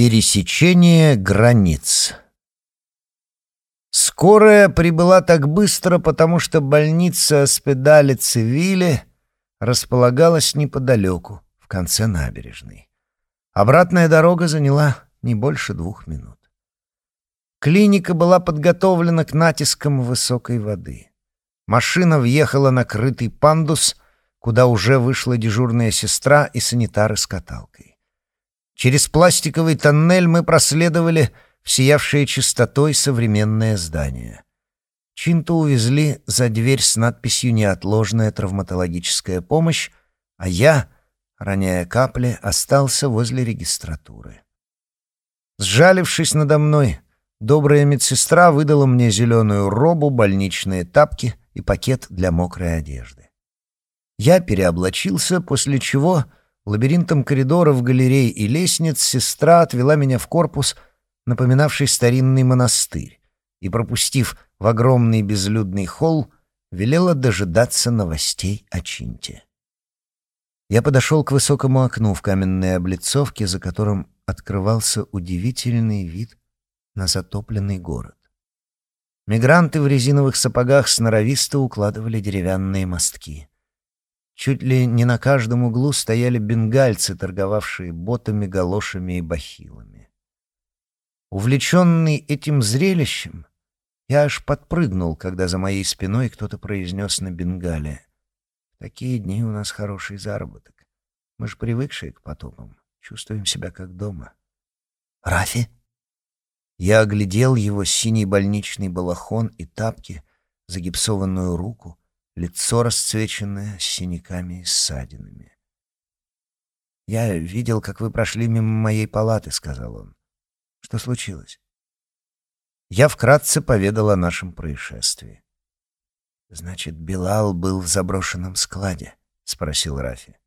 Пересечение границ Скорая прибыла так быстро, потому что больница Аспедали Цивиле располагалась неподалеку, в конце набережной. Обратная дорога заняла не больше двух минут. Клиника была подготовлена к натискам высокой воды. Машина въехала на крытый пандус, куда уже вышла дежурная сестра и санитары с каталкой. Через пластиковый тоннель мы проследовали в сиявшее чистотой современное здание. Чинту увезли за дверь с надписью «Неотложная травматологическая помощь», а я, роняя капли, остался возле регистратуры. Сжалившись надо мной, добрая медсестра выдала мне зеленую робу, больничные тапки и пакет для мокрой одежды. Я переоблачился, после чего Лабиринтом коридоров, галерей и лестниц сестра отвела меня в корпус, напоминавший старинный монастырь, и, пропустив в огромный безлюдный холл, велела дожидаться новостей о Чинте. Я подошел к высокому окну в каменной облицовке, за которым открывался удивительный вид на затопленный город. Мигранты в резиновых сапогах сноровисто укладывали деревянные мостки. Чуть ли не на каждом углу стояли бенгальцы, торговавшие ботами, галошами и бахилами. Увлеченный этим зрелищем, я аж подпрыгнул, когда за моей спиной кто-то произнес на бенгале. «В такие дни у нас хороший заработок. Мы же привыкшие к потопам, чувствуем себя как дома». «Рафи?» Я оглядел его синий больничный балахон и тапки, загипсованную руку, лицо расцвеченное синяками и ссадинами. «Я видел, как вы прошли мимо моей палаты», — сказал он. «Что случилось?» Я вкратце поведал о нашем происшествии. «Значит, Билал был в заброшенном складе?» — спросил Рафи.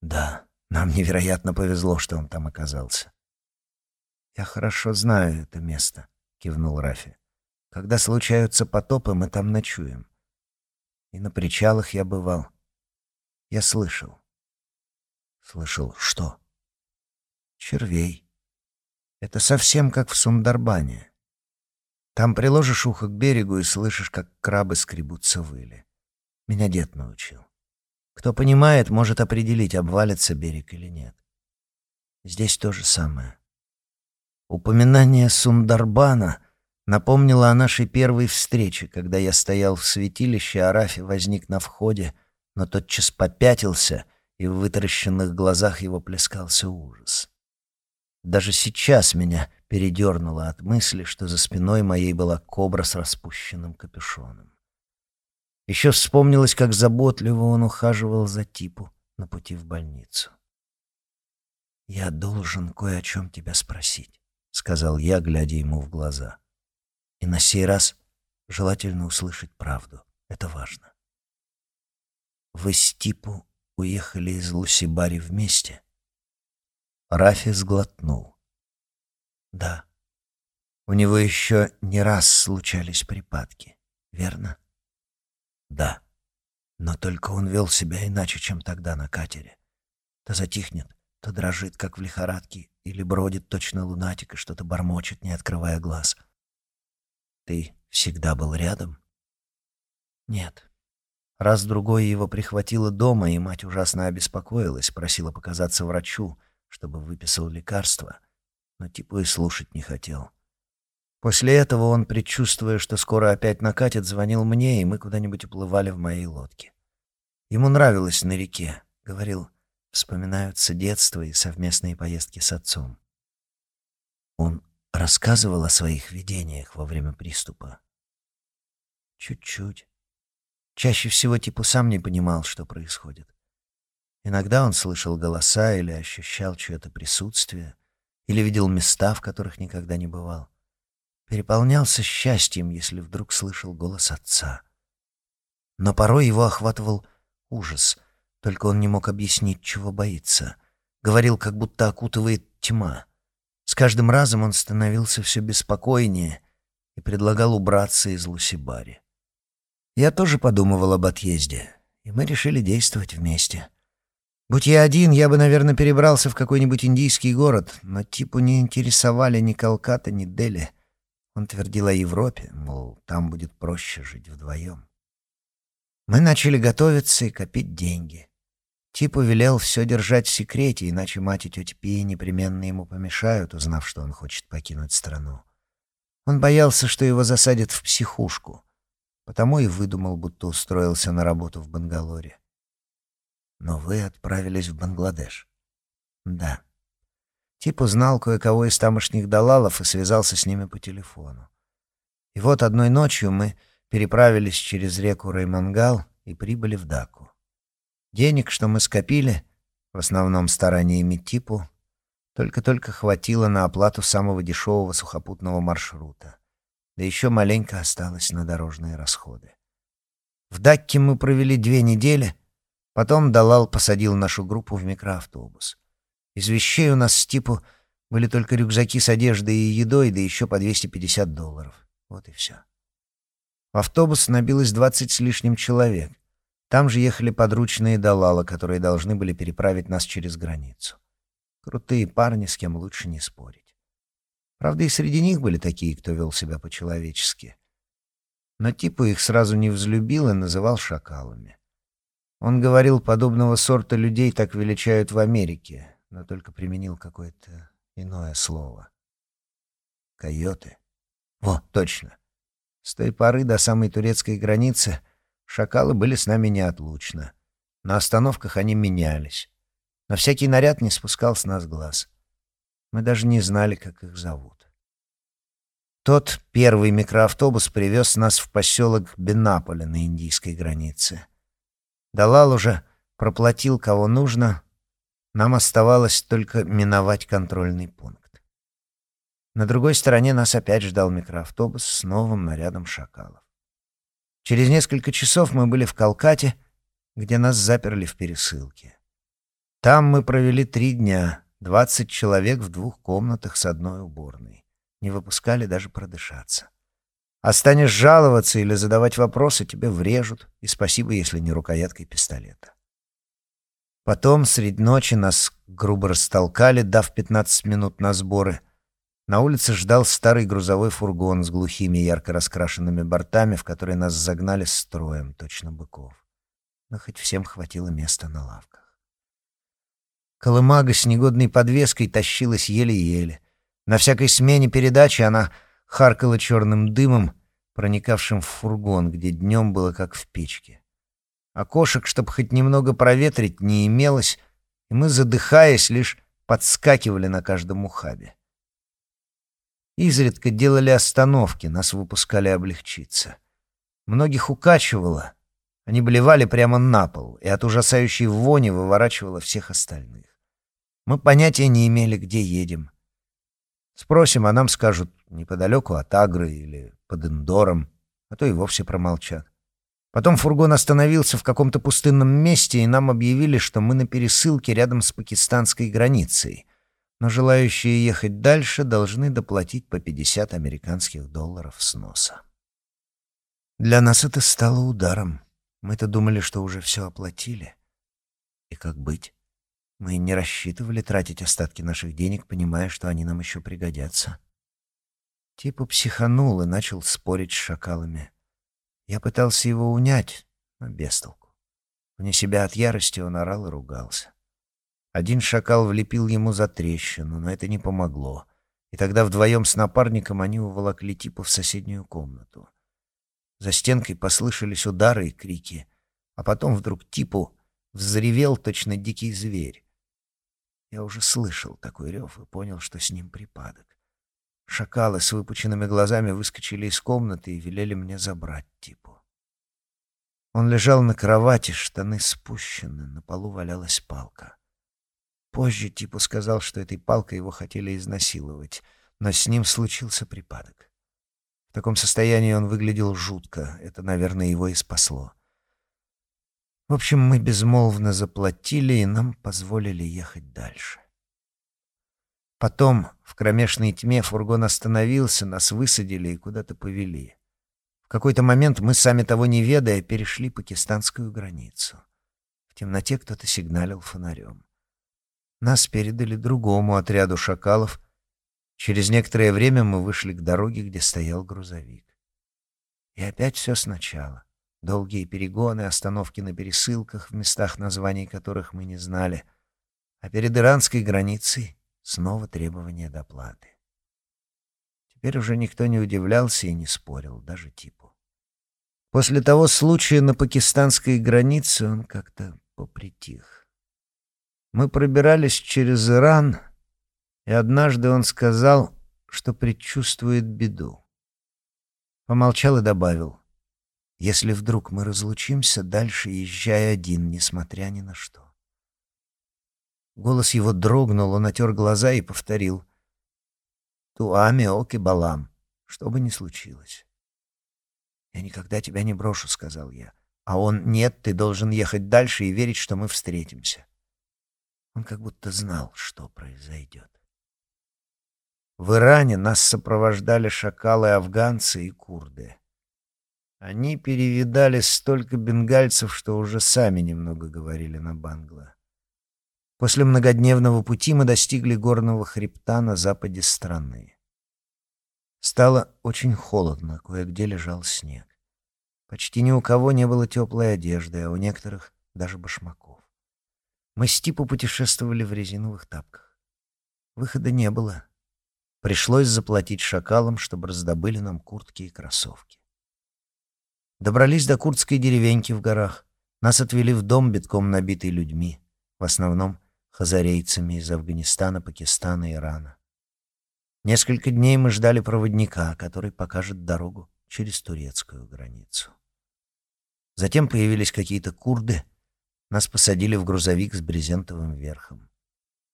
«Да, нам невероятно повезло, что он там оказался». «Я хорошо знаю это место», — кивнул Рафи. «Когда случаются потопы, мы там ночуем. И на причалах я бывал. Я слышал. Слышал что? Червей. Это совсем как в Сундарбане. Там приложишь ухо к берегу и слышишь, как крабы скребутся выли. Меня дед научил. Кто понимает, может определить, обвалится берег или нет. Здесь то же самое. Упоминание Сундарбана напомнила о нашей первой встрече, когда я стоял в святилище, а Рафи возник на входе, но тотчас попятился, и в вытаращенных глазах его плескался ужас. Даже сейчас меня передернуло от мысли, что за спиной моей была кобра с распущенным капюшоном. Еще вспомнилось, как заботливо он ухаживал за Типу на пути в больницу. «Я должен кое о чем тебя спросить», — сказал я, глядя ему в глаза. — и на сей раз желательно услышать правду. Это важно. Вы с Типу уехали из Лусибари вместе? Рафи сглотнул. Да. У него еще не раз случались припадки, верно? Да. Но только он вел себя иначе, чем тогда на катере. То затихнет, то дрожит, как в лихорадке, или бродит точно лунатик и что-то бормочет, не открывая глаз. Ты всегда был рядом? Нет. Раз-другой его прихватило дома, и мать ужасно обеспокоилась, просила показаться врачу, чтобы выписал лекарства, но типа и слушать не хотел. После этого он, предчувствуя, что скоро опять накатит, звонил мне, и мы куда-нибудь уплывали в моей лодке. Ему нравилось на реке, говорил, вспоминаются детство и совместные поездки с отцом. Он рассказывал о своих видениях во время приступа? Чуть-чуть. Чаще всего типа сам не понимал, что происходит. Иногда он слышал голоса или ощущал чье-то присутствие, или видел места, в которых никогда не бывал. Переполнялся счастьем, если вдруг слышал голос отца. Но порой его охватывал ужас, только он не мог объяснить, чего боится. Говорил, как будто окутывает тьма — каждым разом он становился все беспокойнее и предлагал убраться из Лусибари. Я тоже подумывал об отъезде, и мы решили действовать вместе. Будь я один, я бы, наверное, перебрался в какой-нибудь индийский город, но типу не интересовали ни Калката, ни Дели. Он твердил о Европе, мол, там будет проще жить вдвоем. Мы начали готовиться и копить деньги. Типу велел все держать в секрете, иначе мать и тетя Пия непременно ему помешают, узнав, что он хочет покинуть страну. Он боялся, что его засадят в психушку, потому и выдумал, будто устроился на работу в Бангалоре. Но вы отправились в Бангладеш. Да. Тип узнал кое-кого из тамошних далалов и связался с ними по телефону. И вот одной ночью мы переправились через реку Раймангал и прибыли в Даку. Денег, что мы скопили, в основном стараниями Типу, только-только хватило на оплату самого дешевого сухопутного маршрута. Да еще маленько осталось на дорожные расходы. В Дакке мы провели две недели — Потом Далал посадил нашу группу в микроавтобус. Из вещей у нас с типу были только рюкзаки с одеждой и едой, да еще по 250 долларов. Вот и все. В автобус набилось 20 с лишним человек. Там же ехали подручные Далала, которые должны были переправить нас через границу. Крутые парни, с кем лучше не спорить. Правда, и среди них были такие, кто вел себя по-человечески. Но типу их сразу не взлюбил и называл шакалами. Он говорил, подобного сорта людей так величают в Америке, но только применил какое-то иное слово. Койоты. Во, точно. С той поры до самой турецкой границы шакалы были с нами неотлучно. На остановках они менялись. На всякий наряд не спускал с нас глаз. Мы даже не знали, как их зовут. Тот первый микроавтобус привез нас в поселок Бенаполе на индийской границе. Далал уже проплатил кого нужно, нам оставалось только миновать контрольный пункт. На другой стороне нас опять ждал микроавтобус с новым нарядом шакалов. Через несколько часов мы были в Калкате, где нас заперли в пересылке. Там мы провели три дня, двадцать человек в двух комнатах с одной уборной. Не выпускали даже продышаться. А жаловаться или задавать вопросы, тебе врежут, и спасибо, если не рукояткой пистолета. Потом, средь ночи, нас грубо растолкали, дав 15 минут на сборы. На улице ждал старый грузовой фургон с глухими ярко раскрашенными бортами, в который нас загнали строем, точно быков. Но хоть всем хватило места на лавках. Колымага с негодной подвеской тащилась еле-еле. На всякой смене передачи она харкала черным дымом, проникавшим в фургон, где днем было как в печке. Окошек, чтобы хоть немного проветрить, не имелось, и мы, задыхаясь, лишь подскакивали на каждом ухабе. Изредка делали остановки, нас выпускали облегчиться. Многих укачивало, они блевали прямо на пол, и от ужасающей вони выворачивало всех остальных. Мы понятия не имели, где едем. Спросим, а нам скажут неподалеку от Агры или под Индором, а то и вовсе промолчат. Потом фургон остановился в каком-то пустынном месте, и нам объявили, что мы на пересылке рядом с пакистанской границей, но желающие ехать дальше должны доплатить по 50 американских долларов с носа. Для нас это стало ударом. Мы-то думали, что уже все оплатили. И как быть? Мы не рассчитывали тратить остатки наших денег, понимая, что они нам еще пригодятся. Типа психанул и начал спорить с шакалами. Я пытался его унять, но без толку. Вне себя от ярости он орал и ругался. Один шакал влепил ему за трещину, но это не помогло. И тогда вдвоем с напарником они уволокли Типа в соседнюю комнату. За стенкой послышались удары и крики, а потом вдруг Типу взревел точно дикий зверь. Я уже слышал такой рев и понял, что с ним припадок. Шакалы с выпученными глазами выскочили из комнаты и велели мне забрать типу. Он лежал на кровати, штаны спущены, на полу валялась палка. Позже Типу сказал, что этой палкой его хотели изнасиловать, но с ним случился припадок. В таком состоянии он выглядел жутко, это, наверное, его и спасло. В общем, мы безмолвно заплатили, и нам позволили ехать дальше. Потом, в кромешной тьме, фургон остановился, нас высадили и куда-то повели. В какой-то момент мы, сами того не ведая, перешли пакистанскую границу. темноте кто-то сигналил фонарем. Нас передали другому отряду шакалов. Через некоторое время мы вышли к дороге, где стоял грузовик. И опять все сначала. Долгие перегоны, остановки на пересылках, в местах названий которых мы не знали. А перед иранской границей снова требование доплаты. Теперь уже никто не удивлялся и не спорил, даже типу. После того случая на пакистанской границе он как-то попритих. Мы пробирались через Иран, и однажды он сказал, что предчувствует беду. Помолчал и добавил, «Если вдруг мы разлучимся, дальше езжай один, несмотря ни на что». Голос его дрогнул, он отер глаза и повторил, «Туами оки балам, что бы ни случилось». «Я никогда тебя не брошу», — сказал я. А он «Нет, ты должен ехать дальше и верить, что мы встретимся». Он как будто знал, что произойдет. В Иране нас сопровождали шакалы-афганцы и курды. Они перевидали столько бенгальцев, что уже сами немного говорили на бангла. После многодневного пути мы достигли горного хребта на западе страны. Стало очень холодно, кое-где лежал снег. Почти ни у кого не было теплой одежды, а у некоторых даже башмаков. Мы с Типу путешествовали в резиновых тапках. Выхода не было. Пришлось заплатить шакалам, чтобы раздобыли нам куртки и кроссовки. Добрались до курдской деревеньки в горах. Нас отвели в дом, битком набитый людьми, в основном хазарейцами из Афганистана, Пакистана, Ирана. Несколько дней мы ждали проводника, который покажет дорогу через турецкую границу. Затем появились какие-то курды. Нас посадили в грузовик с брезентовым верхом.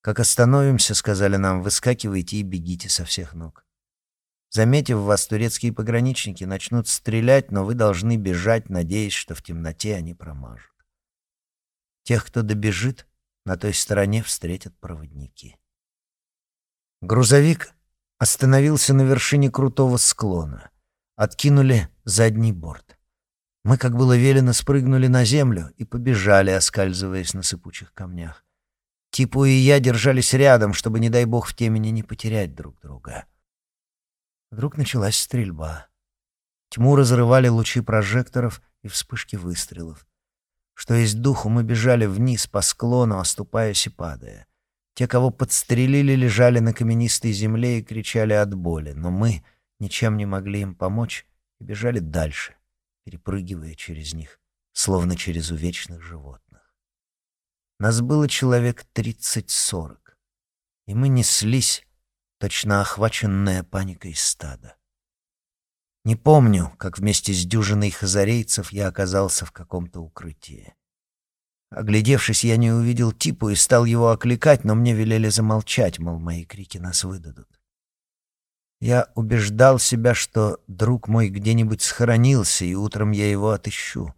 «Как остановимся, — сказали нам, — выскакивайте и бегите со всех ног. Заметив вас, турецкие пограничники начнут стрелять, но вы должны бежать, надеясь, что в темноте они промажут. Тех, кто добежит, на той стороне встретят проводники». Грузовик остановился на вершине крутого склона. Откинули задний борт. Мы, как было велено, спрыгнули на землю и побежали, оскальзываясь на сыпучих камнях. Типу и я держались рядом, чтобы, не дай бог, в темени не потерять друг друга. Вдруг началась стрельба. Тьму разрывали лучи прожекторов и вспышки выстрелов. Что есть духу, мы бежали вниз по склону, оступаясь и падая. Те, кого подстрелили, лежали на каменистой земле и кричали от боли, но мы ничем не могли им помочь и бежали дальше, перепрыгивая через них, словно через увечных животных. Нас было человек тридцать-сорок, и мы неслись, точно охваченная паникой стада. Не помню, как вместе с дюжиной хазарейцев я оказался в каком-то укрытии. Оглядевшись, я не увидел Типу и стал его окликать, но мне велели замолчать, мол, мои крики нас выдадут. Я убеждал себя, что друг мой где-нибудь схоронился, и утром я его отыщу.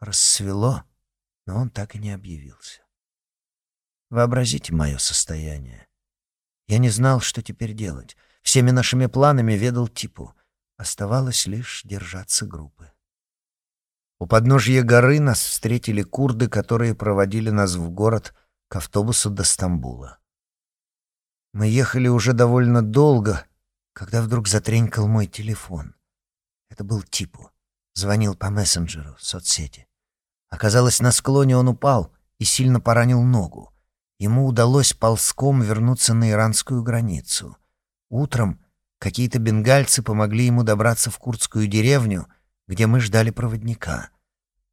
Рассвело, но он так и не объявился. Вообразите мое состояние. Я не знал, что теперь делать. Всеми нашими планами ведал Типу. Оставалось лишь держаться группы. У подножья горы нас встретили курды, которые проводили нас в город к автобусу до Стамбула. Мы ехали уже довольно долго, когда вдруг затренькал мой телефон. Это был Типу. Звонил по мессенджеру, соцсети. Оказалось, на склоне он упал и сильно поранил ногу. Ему удалось ползком вернуться на иранскую границу. Утром какие-то бенгальцы помогли ему добраться в курдскую деревню, где мы ждали проводника.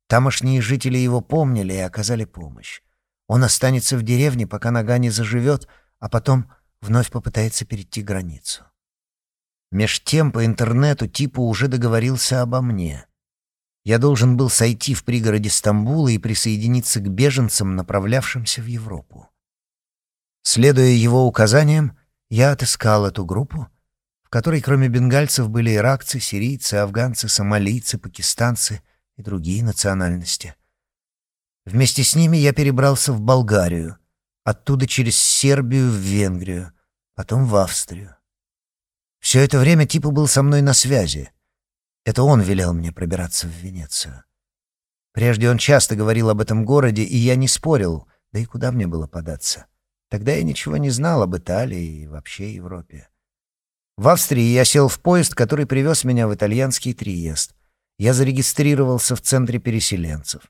Тамошние жители его помнили и оказали помощь. Он останется в деревне, пока нога не заживет, а потом вновь попытается перейти границу. Меж тем по интернету типа уже договорился обо мне. Я должен был сойти в пригороде Стамбула и присоединиться к беженцам, направлявшимся в Европу. Следуя его указаниям, я отыскал эту группу, в которой кроме бенгальцев были иракцы, сирийцы, афганцы, сомалийцы, пакистанцы и другие национальности. Вместе с ними я перебрался в Болгарию, оттуда через Сербию в Венгрию, потом в Австрию. Все это время Типа был со мной на связи. Это он велел мне пробираться в Венецию. Прежде он часто говорил об этом городе, и я не спорил, да и куда мне было податься. Тогда я ничего не знал об Италии и вообще Европе. В Австрии я сел в поезд, который привез меня в итальянский Триест. Я зарегистрировался в центре переселенцев.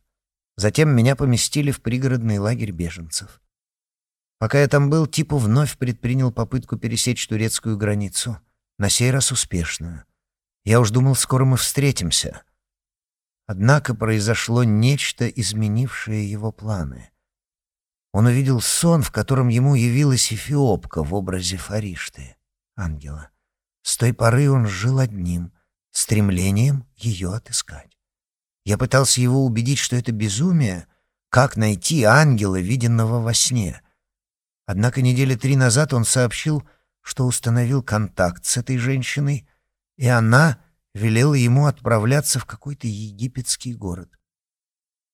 Затем меня поместили в пригородный лагерь беженцев. Пока я там был, Типу вновь предпринял попытку пересечь турецкую границу, на сей раз успешную. Я уж думал, скоро мы встретимся. Однако произошло нечто, изменившее его планы. Он увидел сон, в котором ему явилась эфиопка в образе Фаришты, ангела. С той поры он жил одним, стремлением ее отыскать. Я пытался его убедить, что это безумие, как найти ангела, виденного во сне. Однако недели три назад он сообщил, что установил контакт с этой женщиной, и она велела ему отправляться в какой-то египетский город.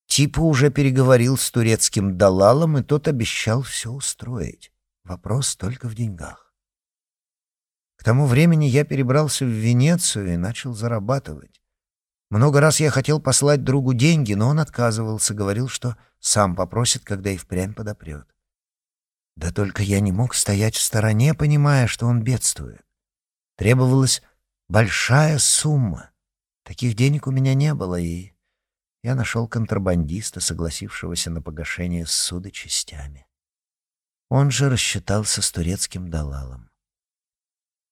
Типа уже переговорил с турецким далалом, и тот обещал все устроить. Вопрос только в деньгах. К тому времени я перебрался в Венецию и начал зарабатывать. Много раз я хотел послать другу деньги, но он отказывался, говорил, что сам попросит, когда и впрямь подопрет. Да только я не мог стоять в стороне, понимая, что он бедствует. Требовалась большая сумма. Таких денег у меня не было, и я нашел контрабандиста, согласившегося на погашение ссуды частями. Он же рассчитался с турецким далалом.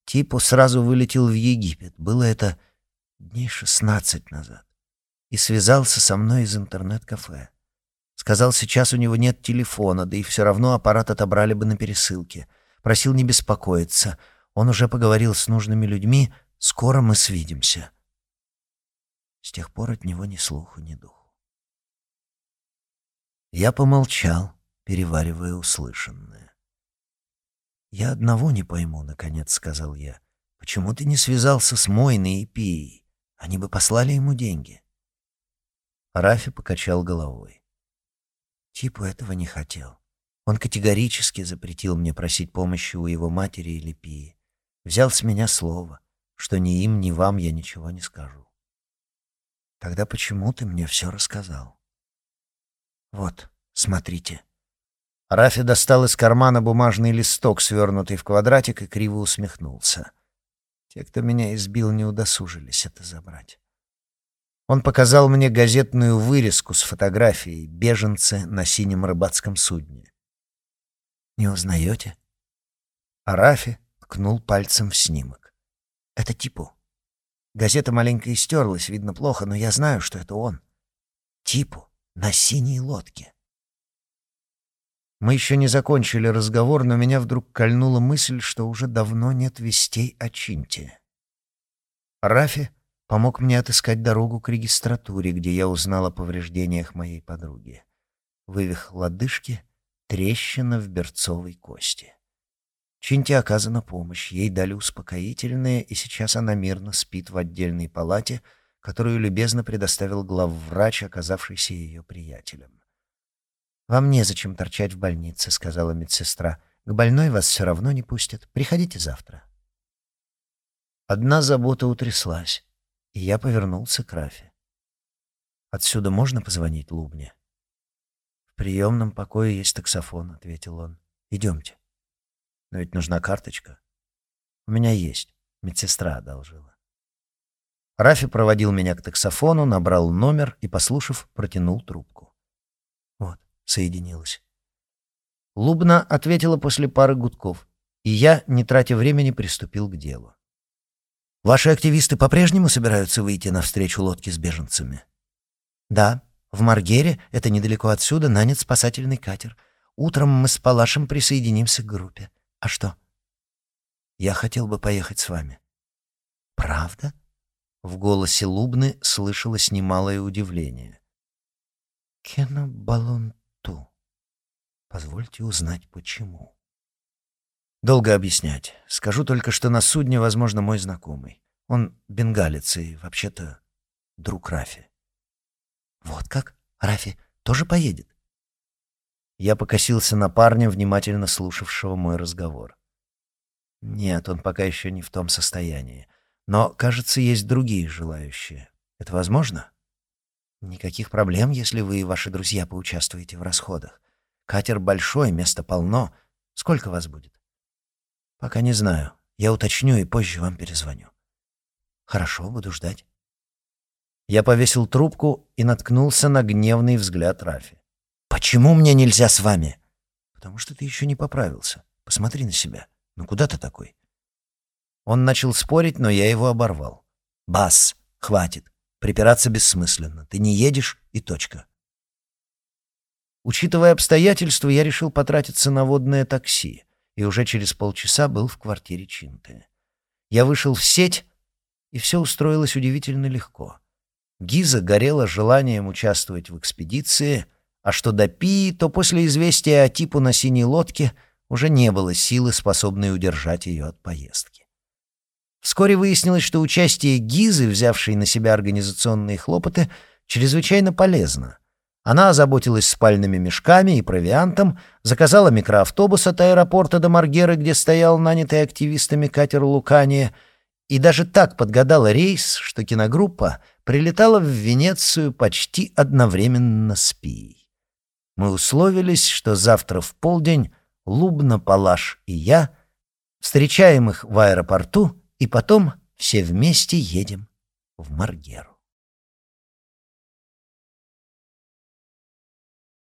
Типу сразу вылетел в Египет. Было это дней шестнадцать назад. И связался со мной из интернет-кафе. Сказал, сейчас у него нет телефона, да и все равно аппарат отобрали бы на пересылке. Просил не беспокоиться. Он уже поговорил с нужными людьми, скоро мы свидимся. С тех пор от него ни слуху, ни духу. Я помолчал, переваривая услышанное. «Я одного не пойму», — наконец сказал я. «Почему ты не связался с Мойной и Пией? Они бы послали ему деньги». Рафи покачал головой. Типу этого не хотел. Он категорически запретил мне просить помощи у его матери или Пии. Взял с меня слово, что ни им, ни вам я ничего не скажу. Тогда почему ты мне все рассказал? Вот, смотрите. Рафи достал из кармана бумажный листок, свернутый в квадратик, и криво усмехнулся. Те, кто меня избил, не удосужились это забрать. Он показал мне газетную вырезку с фотографией «Беженцы на синем рыбацком судне». «Не узнаете?» Арафи ткнул пальцем в снимок. «Это Типу. Газета маленько истерлась, видно плохо, но я знаю, что это он. Типу на синей лодке». Мы еще не закончили разговор, но меня вдруг кольнула мысль, что уже давно нет вестей о Чинте. Рафи помог мне отыскать дорогу к регистратуре, где я узнал о повреждениях моей подруги. Вывих лодыжки, трещина в берцовой кости. Чинте оказана помощь, ей дали успокоительное, и сейчас она мирно спит в отдельной палате, которую любезно предоставил главврач, оказавшийся ее приятелем. «Вам незачем торчать в больнице», — сказала медсестра. «К больной вас все равно не пустят. Приходите завтра». Одна забота утряслась и я повернулся к Рафе. «Отсюда можно позвонить Лубне?» «В приемном покое есть таксофон», — ответил он. «Идемте». «Но ведь нужна карточка». «У меня есть. Медсестра одолжила». Рафи проводил меня к таксофону, набрал номер и, послушав, протянул трубку. Вот, соединилась. Лубна ответила после пары гудков, и я, не тратя времени, приступил к делу. Ваши активисты по-прежнему собираются выйти навстречу лодке с беженцами? Да, в Маргере, это недалеко отсюда, нанят спасательный катер. Утром мы с Палашем присоединимся к группе. А что? Я хотел бы поехать с вами. Правда? В голосе Лубны слышалось немалое удивление. Кена Балонту. Позвольте узнать, почему. Долго объяснять. Скажу только, что на судне, возможно, мой знакомый. Он бенгалец и, вообще-то, друг Рафи. Вот как? Рафи тоже поедет? Я покосился на парня, внимательно слушавшего мой разговор. Нет, он пока еще не в том состоянии. Но, кажется, есть другие желающие. Это возможно? Никаких проблем, если вы и ваши друзья поучаствуете в расходах. Катер большой, места полно. Сколько вас будет? Пока не знаю. Я уточню и позже вам перезвоню. Хорошо, буду ждать. Я повесил трубку и наткнулся на гневный взгляд Рафи. «Почему мне нельзя с вами?» «Потому что ты еще не поправился. Посмотри на себя. Ну куда ты такой?» Он начал спорить, но я его оборвал. «Бас, хватит. Припираться бессмысленно. Ты не едешь, и точка». Учитывая обстоятельства, я решил потратиться на водное такси, и уже через полчаса был в квартире Чинты. Я вышел в сеть, и все устроилось удивительно легко. Гиза горела желанием участвовать в экспедиции, а что до Пи, то после известия о типу на синей лодке уже не было силы, способной удержать ее от поездки. Вскоре выяснилось, что участие Гизы, взявшей на себя организационные хлопоты, чрезвычайно полезно. Она озаботилась спальными мешками и провиантом, заказала микроавтобус от аэропорта до Маргеры, где стоял нанятый активистами катер «Лукания», и даже так подгадала рейс, что киногруппа прилетала в Венецию почти одновременно с Пией. Мы условились, что завтра в полдень Лубна, Палаш и я встречаем их в аэропорту и потом все вместе едем в Маргеру.